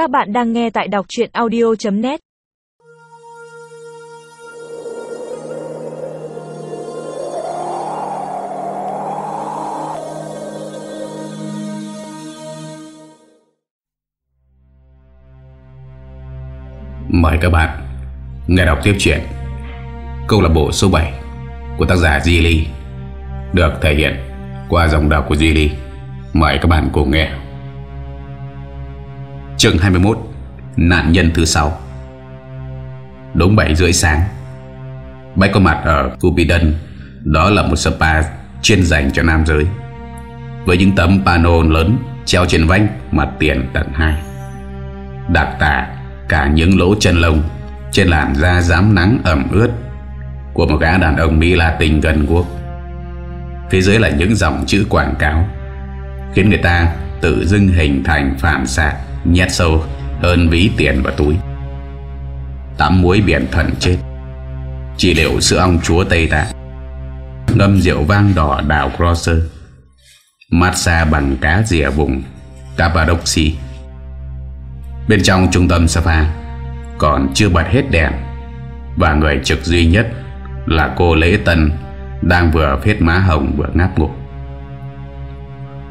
Các bạn đang nghe tại đọc chuyện audio.net Mời các bạn nghe đọc tiếp chuyện Câu lạc bộ số 7 của tác giả Di Ly được thể hiện qua dòng đọc của Di Ly. Mời các bạn cùng nghe. Chương 21 Nạn nhân thứ 6 Đúng 7 rưỡi sáng Bách có mặt ở Cupidon Đó là một spa chuyên dành cho nam giới. Với những tấm pano lớn Treo trên vách, mặt tiền tận 2 Đặc tả cả những lỗ chân lông, Trên làn da dám nắng ẩm ướt Của một gã đàn ông Mỹ Latin gần quốc. Phía dưới là những dòng chữ quảng cáo, Khiến người ta tự dưng hình thành phản xạ. Nhét sâu hơn ví tiền vào túi. Tắm muối biển thần chết. Chỉ liệu sữa ong chúa Tây Tạng Ngâm rượu vang đỏ đảo Crosser Massage bằng cá dìa vùng Cappadocia. Bên trong trung tâm spa Còn chưa bật hết đèn, Và người trực duy nhất Là cô Lễ Tân Đang vừa phết má hồng vừa ngáp ngủ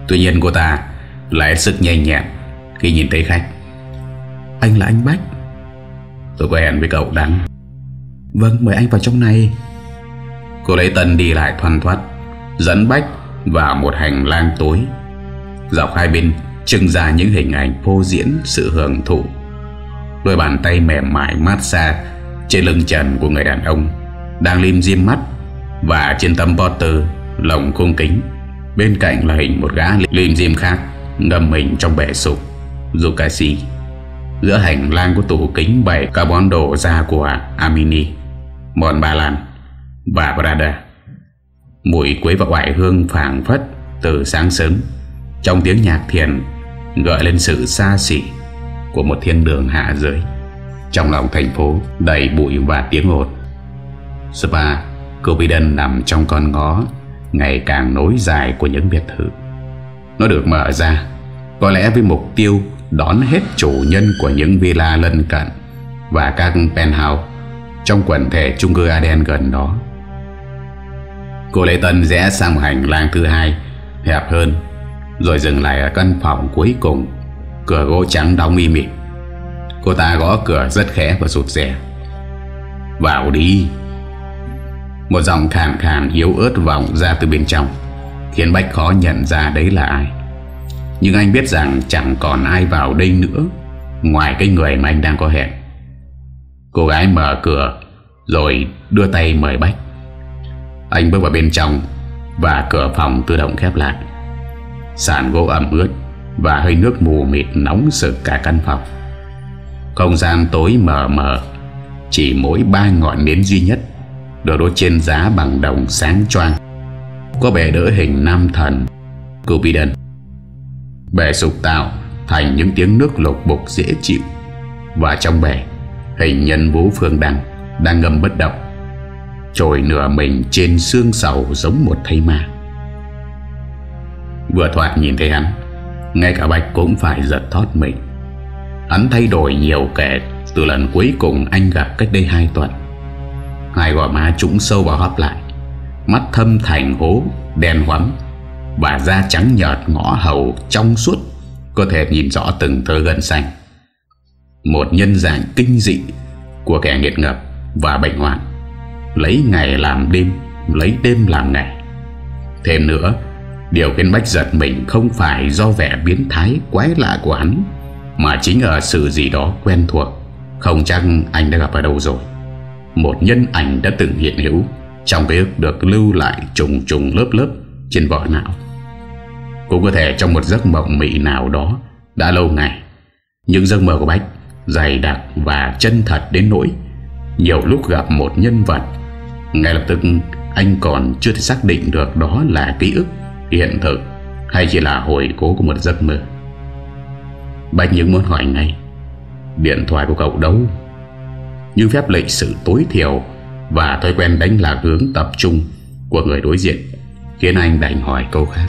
Tuy nhiên cô ta Lại sức nhanh nhẹn khi nhìn thấy khách. Anh là anh Bách. Tôi có hẹn với cậu Đăng Vâng mời anh vào trong này. Cô lấy Tân đi lại thoăn thoát Dẫn Bách vào một hành lang tối. Dọc hai bên Trưng ra những hình ảnh phô diễn Sự hưởng thụ. Đôi bàn tay mềm mại mát xa Trên lưng trần của người đàn ông Đang lim diêm mắt Và trên tấm Potter Lồng khung kính. Bên cạnh là hình một gã lim diêm khác Ngâm mình trong bể sụp Zukashi Giữa hành lang của tủ kính bày các món đồ da của Amini Mòn Ba Lan Và Prada Mùi quấy và ngoại hương phản phất Từ sáng sớm, Trong tiếng nhạc thiền Gợi lên sự xa xỉ Của một thiên đường hạ giới. Trong lòng thành phố Đầy bụi và tiếng ồn, Spa Copiden nằm trong con ngó Ngày càng nối dài của những biệt thự. Nó được mở ra có lẽ với mục tiêu Đón hết chủ nhân của những villa lân cận Và các penthouse Trong quần thể chung cư Aden gần đó. Cô Lê Tân rẽ sang một hành lang thứ hai, Hẹp hơn, Rồi dừng lại ở căn phòng cuối cùng, Cửa gỗ trắng đóng im mịt Cô ta gõ cửa rất khẽ và sụt rẻ. Vào đi. Một giọng khàn khàn yếu ớt vọng ra từ bên trong, Khiến Bách khó nhận ra đấy là ai. Nhưng anh biết rằng chẳng còn ai vào đây nữa, Ngoài cái người mà anh đang có hẹn. Cô gái mở cửa, Rồi đưa tay mời Bách. Anh bước vào bên trong, Và cửa phòng tự động khép lại. Sàn gỗ ẩm ướt, Và hơi nước mù mịt nóng sực cả căn phòng. Không gian tối mờ mờ, Chỉ mỗi ba ngọn nến duy nhất, Được đốt trên giá bằng đồng sáng choang. Có bề đỡ hình nam thần Cupidon. Bể sụp tạo thành những tiếng nước lục bục dễ chịu. Và trong bể Hình nhân vũ phương đăng Đang ngâm bất động, Trồi nửa mình trên xương sầu Giống một thây ma. Vừa thoạt nhìn thấy hắn, Ngay cả Bạch cũng phải giật thót mình. Hắn thay đổi nhiều kẻ Từ lần cuối cùng anh gặp cách đây hai tuần. Hai gò má trũng sâu vào hấp lại, Mắt thâm thành hố, Đen hoắm và da trắng nhợt ngõ hầu trong suốt, Có thể nhìn rõ từng thơ gân xanh. Một nhân dạng kinh dị Của kẻ nghiệt ngập Và bệnh hoạn. Lấy ngày làm đêm, Lấy đêm làm ngày. Thêm nữa, Điều khiến Bách giật mình không phải do vẻ biến thái quái lạ của hắn, Mà chính ở sự gì đó quen thuộc. Không chắc anh đã gặp ở đâu rồi. Một nhân ảnh đã từng hiện hữu, Trong ký ức được lưu lại trùng trùng lớp lớp trên vỏ não. Cũng có thể trong một giấc mộng mị nào đó, Đã lâu ngày, Những giấc mơ của Bách Dày đặc và chân thật đến nỗi Nhiều lúc gặp một nhân vật, Ngay lập tức anh còn chưa thể xác định được đó là ký ức hiện thực hay chỉ là hồi cố của một giấc mơ. Bách những muốn hỏi ngay, Điện thoại của cậu đâu? Như phép lịch sự tối thiểu Và thói quen đánh lạc hướng tập trung Của người đối diện. Khiến anh đành hỏi câu khác.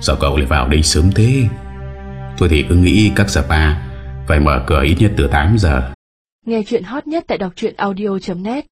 Sao cậu lại vào đây sớm thế? Tôi thì cứ nghĩ các spa Phải mở cửa ít nhất từ 8 giờ. Nghe chuyện hot nhất tại đọc audio.net